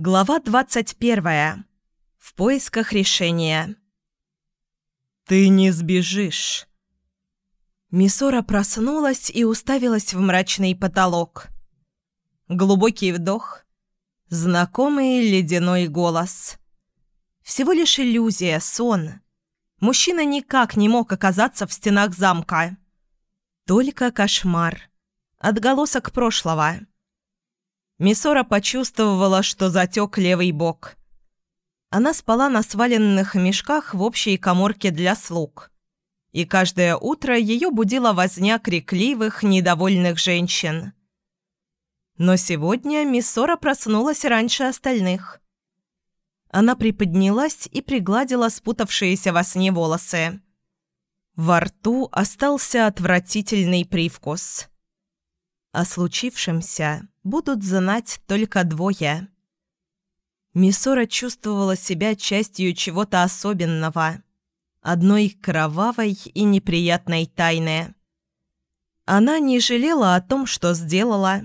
Глава 21. В поисках решения. «Ты не сбежишь». Мисора проснулась и уставилась в мрачный потолок. Глубокий вдох. Знакомый ледяной голос. Всего лишь иллюзия, сон. Мужчина никак не мог оказаться в стенах замка. Только кошмар. Отголосок прошлого. Мисора почувствовала, что затек левый бок. Она спала на сваленных мешках в общей коморке для слуг. И каждое утро ее будила возня крикливых, недовольных женщин. Но сегодня Миссора проснулась раньше остальных. Она приподнялась и пригладила спутавшиеся во сне волосы. Во рту остался отвратительный привкус. О случившемся будут знать только двое. Миссора чувствовала себя частью чего-то особенного, одной кровавой и неприятной тайны. Она не жалела о том, что сделала,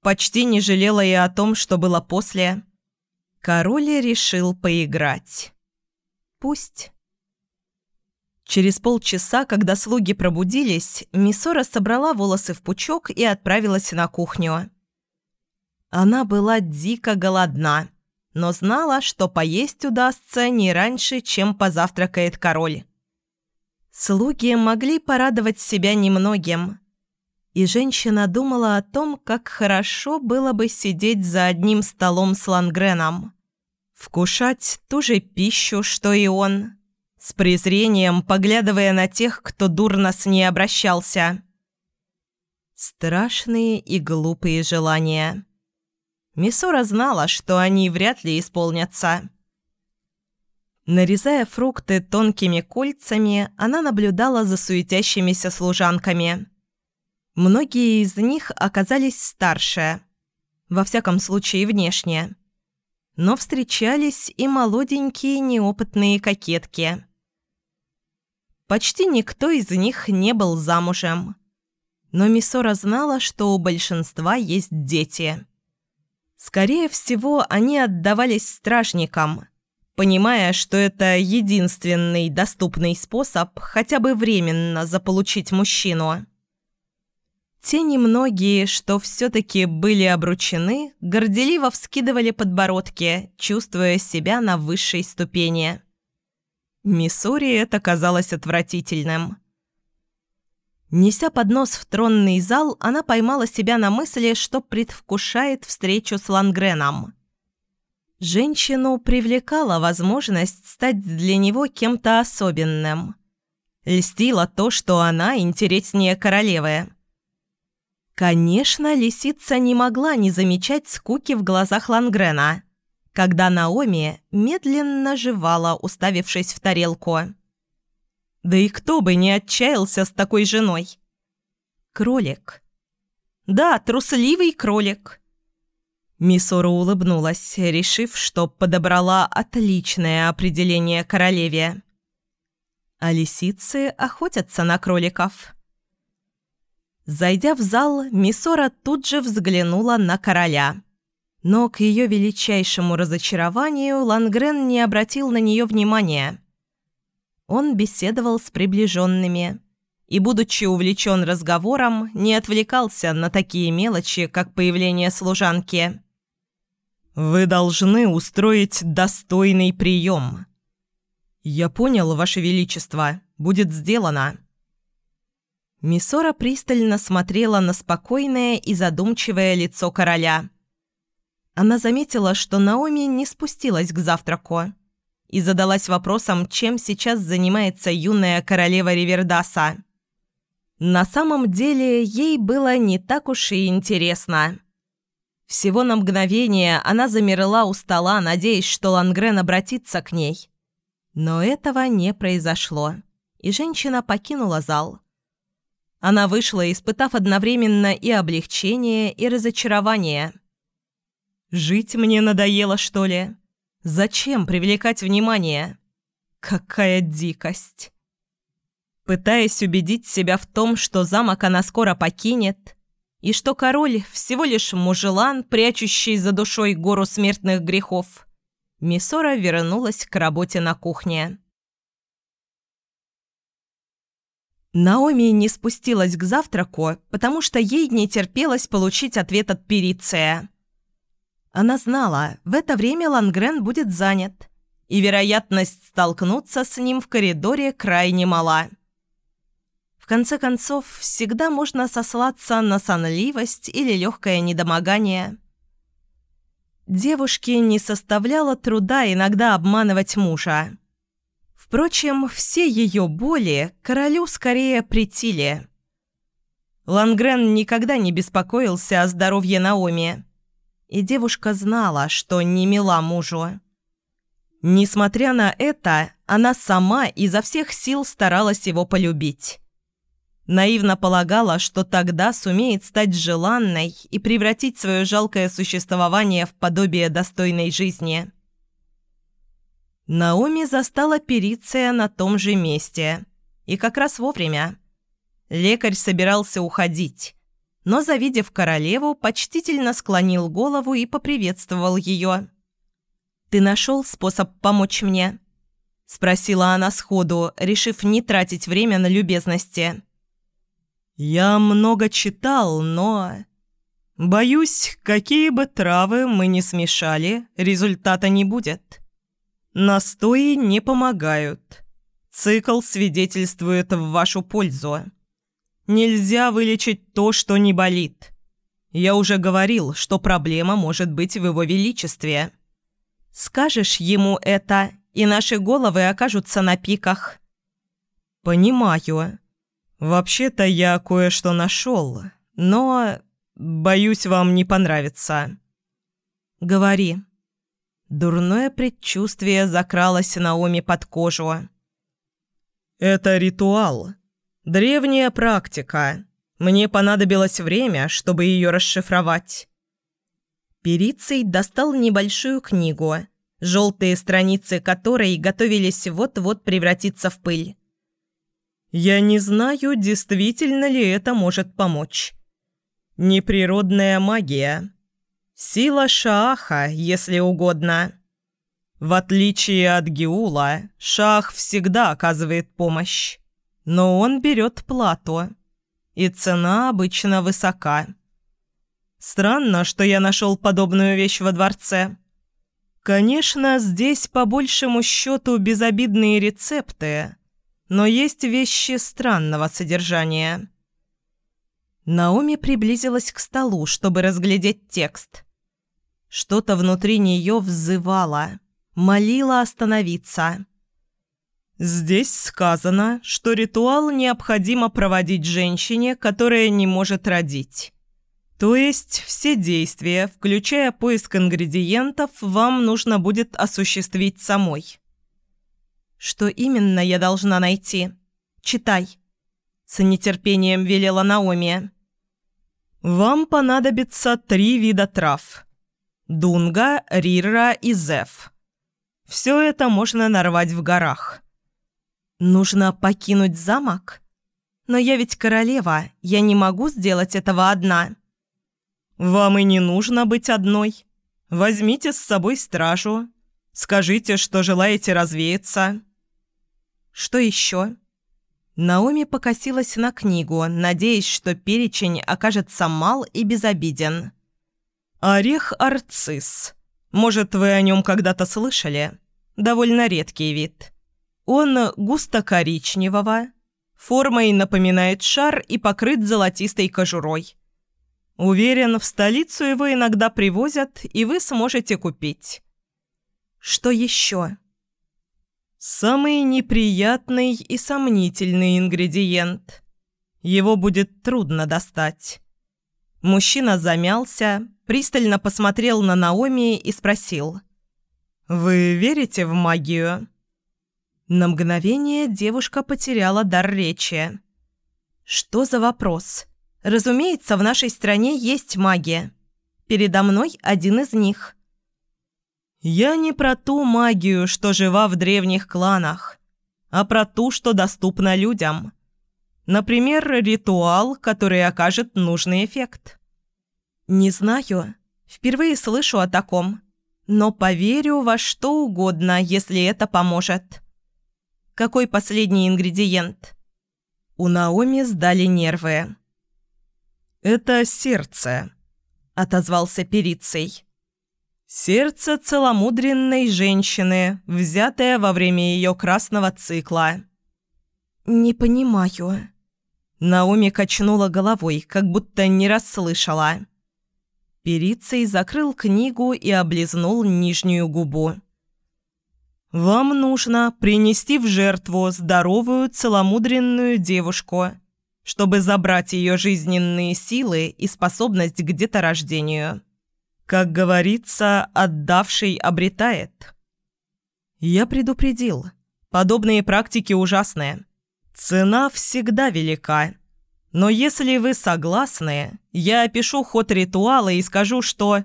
почти не жалела и о том, что было после. Король решил поиграть. Пусть. Через полчаса, когда слуги пробудились, Миссора собрала волосы в пучок и отправилась на кухню. Она была дико голодна, но знала, что поесть удастся не раньше, чем позавтракает король. Слуги могли порадовать себя немногим. И женщина думала о том, как хорошо было бы сидеть за одним столом с Лангреном. Вкушать ту же пищу, что и он. С презрением поглядывая на тех, кто дурно с ней обращался. Страшные и глупые желания. Миссура знала, что они вряд ли исполнятся. Нарезая фрукты тонкими кольцами, она наблюдала за суетящимися служанками. Многие из них оказались старше, во всяком случае внешне. Но встречались и молоденькие неопытные кокетки. Почти никто из них не был замужем. Но Миссора знала, что у большинства есть дети – Скорее всего, они отдавались стражникам, понимая, что это единственный доступный способ хотя бы временно заполучить мужчину. Те немногие, что все-таки были обручены, горделиво вскидывали подбородки, чувствуя себя на высшей ступени. Миссури это казалось отвратительным. Неся поднос в тронный зал, она поймала себя на мысли, что предвкушает встречу с Лангреном. Женщину привлекала возможность стать для него кем-то особенным. Льстило то, что она интереснее королевы. Конечно, лисица не могла не замечать скуки в глазах Лангрена, когда Наоми медленно жевала, уставившись в тарелку. Да и кто бы не отчаялся с такой женой? Кролик. Да, трусливый кролик. Миссора улыбнулась, решив, что подобрала отличное определение королеве. А лисицы охотятся на кроликов. Зайдя в зал, Миссора тут же взглянула на короля. Но к ее величайшему разочарованию Лангрен не обратил на нее внимания он беседовал с приближенными и, будучи увлечен разговором, не отвлекался на такие мелочи, как появление служанки. «Вы должны устроить достойный прием». «Я понял, Ваше Величество. Будет сделано». Миссора пристально смотрела на спокойное и задумчивое лицо короля. Она заметила, что Наоми не спустилась к завтраку и задалась вопросом, чем сейчас занимается юная королева Ривердаса. На самом деле ей было не так уж и интересно. Всего на мгновение она замерла у стола, надеясь, что Лангрен обратится к ней. Но этого не произошло, и женщина покинула зал. Она вышла, испытав одновременно и облегчение, и разочарование. «Жить мне надоело, что ли?» Зачем привлекать внимание? Какая дикость! Пытаясь убедить себя в том, что замок она скоро покинет, и что король всего лишь мужелан, прячущий за душой гору смертных грехов, Мисора вернулась к работе на кухне. Наоми не спустилась к завтраку, потому что ей не терпелось получить ответ от Периция. Она знала, в это время Лангрен будет занят, и вероятность столкнуться с ним в коридоре крайне мала. В конце концов, всегда можно сослаться на сонливость или легкое недомогание. Девушке не составляло труда иногда обманывать мужа. Впрочем, все ее боли королю скорее притили. Лангрен никогда не беспокоился о здоровье Наоми, и девушка знала, что не мила мужу. Несмотря на это, она сама изо всех сил старалась его полюбить. Наивно полагала, что тогда сумеет стать желанной и превратить свое жалкое существование в подобие достойной жизни. Наоми застала Периция на том же месте. И как раз вовремя. Лекарь собирался уходить, но, завидев королеву, почтительно склонил голову и поприветствовал ее. «Ты нашел способ помочь мне?» – спросила она сходу, решив не тратить время на любезности. «Я много читал, но...» «Боюсь, какие бы травы мы ни смешали, результата не будет». Настои не помогают. Цикл свидетельствует в вашу пользу. Нельзя вылечить то, что не болит. Я уже говорил, что проблема может быть в его величестве. Скажешь ему это, и наши головы окажутся на пиках. Понимаю. Вообще-то я кое-что нашел, но, боюсь, вам не понравится. Говори. Дурное предчувствие закралось Наоми под кожу. «Это ритуал. Древняя практика. Мне понадобилось время, чтобы ее расшифровать». Перицей достал небольшую книгу, желтые страницы которой готовились вот-вот превратиться в пыль. «Я не знаю, действительно ли это может помочь. Неприродная магия». Сила Шааха, если угодно. В отличие от Геула, Шах всегда оказывает помощь. Но он берет плату. И цена обычно высока. Странно, что я нашел подобную вещь во дворце. Конечно, здесь по большему счету безобидные рецепты, но есть вещи странного содержания. Наоми приблизилась к столу, чтобы разглядеть текст. Что-то внутри нее взывало, молило остановиться. Здесь сказано, что ритуал необходимо проводить женщине, которая не может родить. То есть все действия, включая поиск ингредиентов, вам нужно будет осуществить самой. Что именно я должна найти? Читай. С нетерпением велела Наоми. Вам понадобится три вида трав – Дунга, Рира и Зев. Все это можно нарвать в горах. Нужно покинуть замок? Но я ведь королева, я не могу сделать этого одна. Вам и не нужно быть одной. Возьмите с собой стражу. Скажите, что желаете развеяться. Что еще? Наоми покосилась на книгу, надеясь, что перечень окажется мал и безобиден. Орех арцис. Может, вы о нем когда-то слышали? Довольно редкий вид. Он густо-коричневого, формой напоминает шар и покрыт золотистой кожурой. Уверен, в столицу его иногда привозят, и вы сможете купить. Что еще? Самый неприятный и сомнительный ингредиент. Его будет трудно достать. Мужчина замялся, пристально посмотрел на Наоми и спросил. «Вы верите в магию?» На мгновение девушка потеряла дар речи. «Что за вопрос? Разумеется, в нашей стране есть магия. Передо мной один из них». «Я не про ту магию, что жива в древних кланах, а про ту, что доступна людям. Например, ритуал, который окажет нужный эффект. Не знаю. Впервые слышу о таком. Но поверю во что угодно, если это поможет. Какой последний ингредиент? У Наоми сдали нервы. «Это сердце», — отозвался Перицей. «Сердце целомудренной женщины, взятое во время ее красного цикла». «Не понимаю». Наоми качнула головой, как будто не расслышала. Перицей закрыл книгу и облизнул нижнюю губу. «Вам нужно принести в жертву здоровую целомудренную девушку, чтобы забрать ее жизненные силы и способность к деторождению. Как говорится, отдавший обретает». Я предупредил. Подобные практики ужасные. Цена всегда велика. Но если вы согласны, я опишу ход ритуала и скажу, что...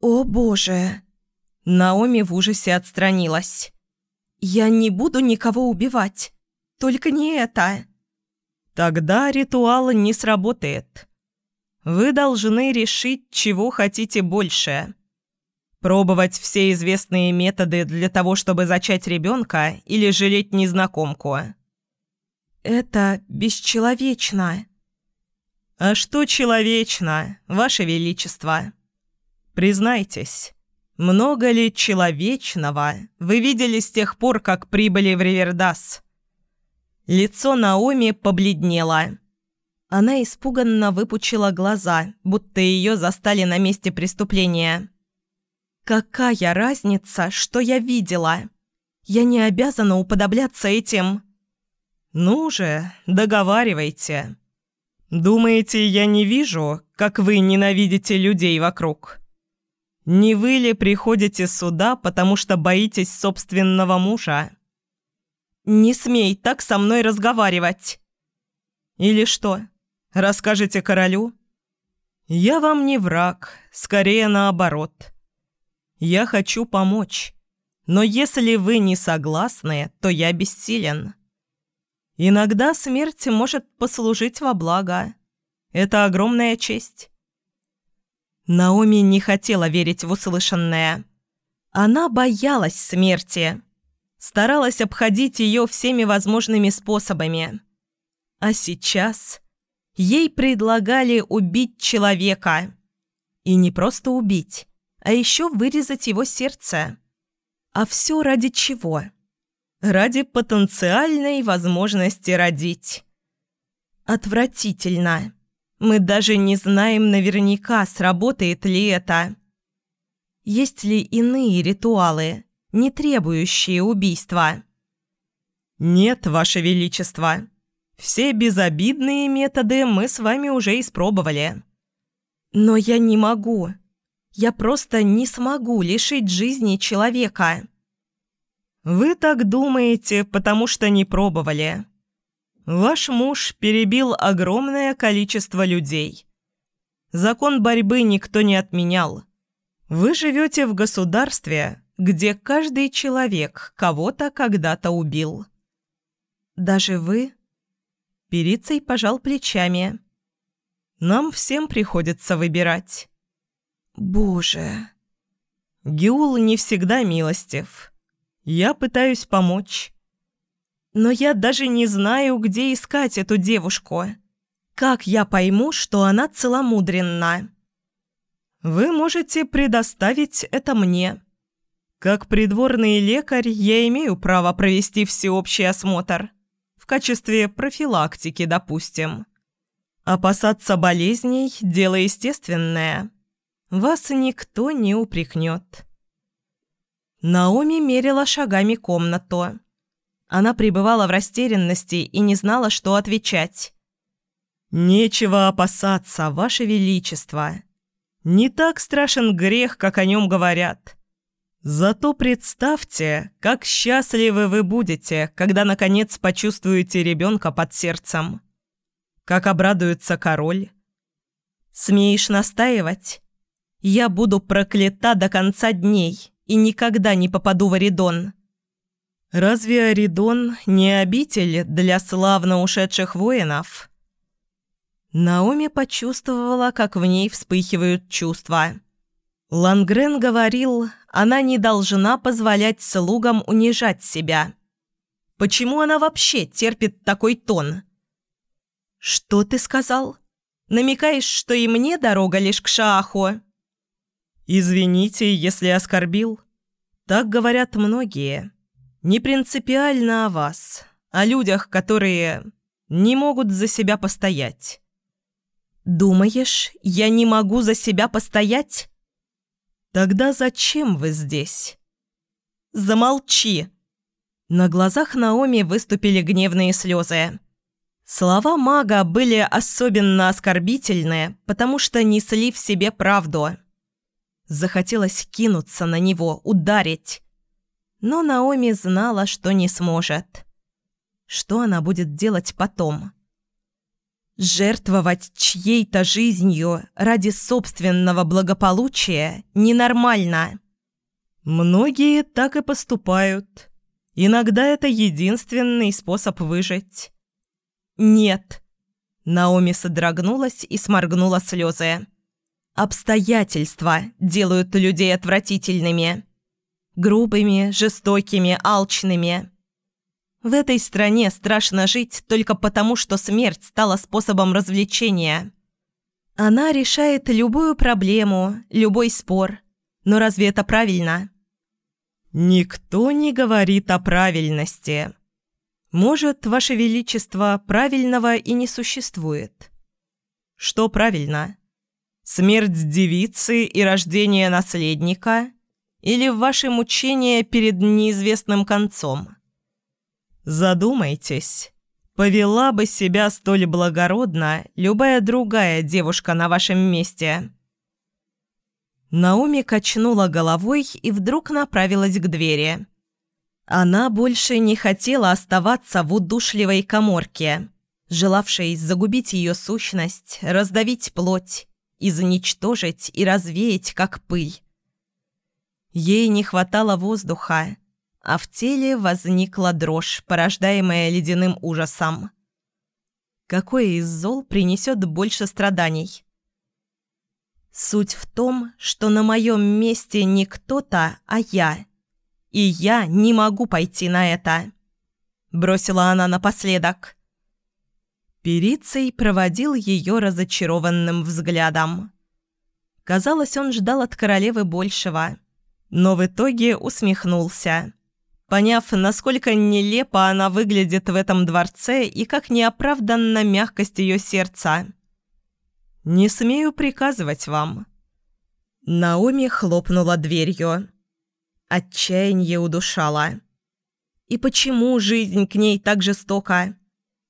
«О, Боже!» Наоми в ужасе отстранилась. «Я не буду никого убивать. Только не это». «Тогда ритуал не сработает. Вы должны решить, чего хотите больше. Пробовать все известные методы для того, чтобы зачать ребенка или жалеть незнакомку». «Это бесчеловечно», «А что человечно, Ваше Величество? Признайтесь, много ли человечного вы видели с тех пор, как прибыли в Ривердас?» Лицо Наоми побледнело. Она испуганно выпучила глаза, будто ее застали на месте преступления. «Какая разница, что я видела? Я не обязана уподобляться этим...» «Ну же, договаривайте», Думаете, я не вижу, как вы ненавидите людей вокруг? Не вы ли приходите сюда, потому что боитесь собственного мужа? Не смей так со мной разговаривать. Или что, расскажете королю? Я вам не враг, скорее наоборот. Я хочу помочь, но если вы не согласны, то я бессилен. Иногда смерть может послужить во благо. Это огромная честь. Наоми не хотела верить в услышанное. Она боялась смерти. Старалась обходить ее всеми возможными способами. А сейчас ей предлагали убить человека. И не просто убить, а еще вырезать его сердце. А все ради чего? ради потенциальной возможности родить. Отвратительно. Мы даже не знаем наверняка, сработает ли это. Есть ли иные ритуалы, не требующие убийства? Нет, Ваше Величество. Все безобидные методы мы с вами уже испробовали. Но я не могу. Я просто не смогу лишить жизни человека. «Вы так думаете, потому что не пробовали. Ваш муж перебил огромное количество людей. Закон борьбы никто не отменял. Вы живете в государстве, где каждый человек кого-то когда-то убил». «Даже вы?» Перицей пожал плечами. «Нам всем приходится выбирать». «Боже!» Геул не всегда милостив. Я пытаюсь помочь. Но я даже не знаю, где искать эту девушку. Как я пойму, что она целомудренна? Вы можете предоставить это мне. Как придворный лекарь я имею право провести всеобщий осмотр. В качестве профилактики, допустим. Опасаться болезней – дело естественное. Вас никто не упрекнет. Наоми мерила шагами комнату. Она пребывала в растерянности и не знала, что отвечать. «Нечего опасаться, Ваше Величество. Не так страшен грех, как о нем говорят. Зато представьте, как счастливы вы будете, когда наконец почувствуете ребенка под сердцем. Как обрадуется король. Смеешь настаивать? Я буду проклята до конца дней» и никогда не попаду в Оридон. Разве Аридон не обитель для славно ушедших воинов? Наоми почувствовала, как в ней вспыхивают чувства. Лангрен говорил, она не должна позволять слугам унижать себя. Почему она вообще терпит такой тон? «Что ты сказал? Намекаешь, что и мне дорога лишь к Шааху?» «Извините, если оскорбил. Так говорят многие. Не принципиально о вас, о людях, которые не могут за себя постоять». «Думаешь, я не могу за себя постоять?» «Тогда зачем вы здесь?» «Замолчи!» На глазах Наоми выступили гневные слезы. Слова мага были особенно оскорбительные, потому что несли в себе правду. Захотелось кинуться на него, ударить. Но Наоми знала, что не сможет. Что она будет делать потом? Жертвовать чьей-то жизнью ради собственного благополучия ненормально. Многие так и поступают. Иногда это единственный способ выжить. Нет. Наоми содрогнулась и сморгнула слезы. Обстоятельства делают людей отвратительными. Грубыми, жестокими, алчными. В этой стране страшно жить только потому, что смерть стала способом развлечения. Она решает любую проблему, любой спор. Но разве это правильно? Никто не говорит о правильности. Может, Ваше Величество, правильного и не существует. Что правильно? Смерть девицы и рождение наследника? Или ваши мучения перед неизвестным концом? Задумайтесь. Повела бы себя столь благородно любая другая девушка на вашем месте. Наоми качнула головой и вдруг направилась к двери. Она больше не хотела оставаться в удушливой коморке, желавшей загубить ее сущность, раздавить плоть, изничтожить и развеять, как пыль. Ей не хватало воздуха, а в теле возникла дрожь, порождаемая ледяным ужасом. Какое из зол принесет больше страданий? Суть в том, что на моем месте не кто-то, а я. И я не могу пойти на это. Бросила она напоследок. Перицей проводил ее разочарованным взглядом. Казалось, он ждал от королевы большего, но в итоге усмехнулся поняв, насколько нелепо она выглядит в этом дворце и как неоправданна мягкость ее сердца. «Не смею приказывать вам». Наоми хлопнула дверью. Отчаяние удушало. И почему жизнь к ней так жестока?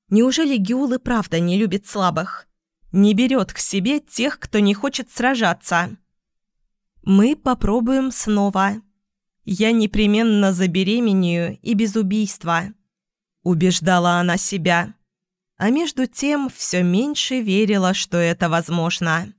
Неужели Гюл и правда не любит слабых? Не берет к себе тех, кто не хочет сражаться? Мы попробуем снова я непременно забеременею и без убийства», – убеждала она себя. А между тем все меньше верила, что это возможно.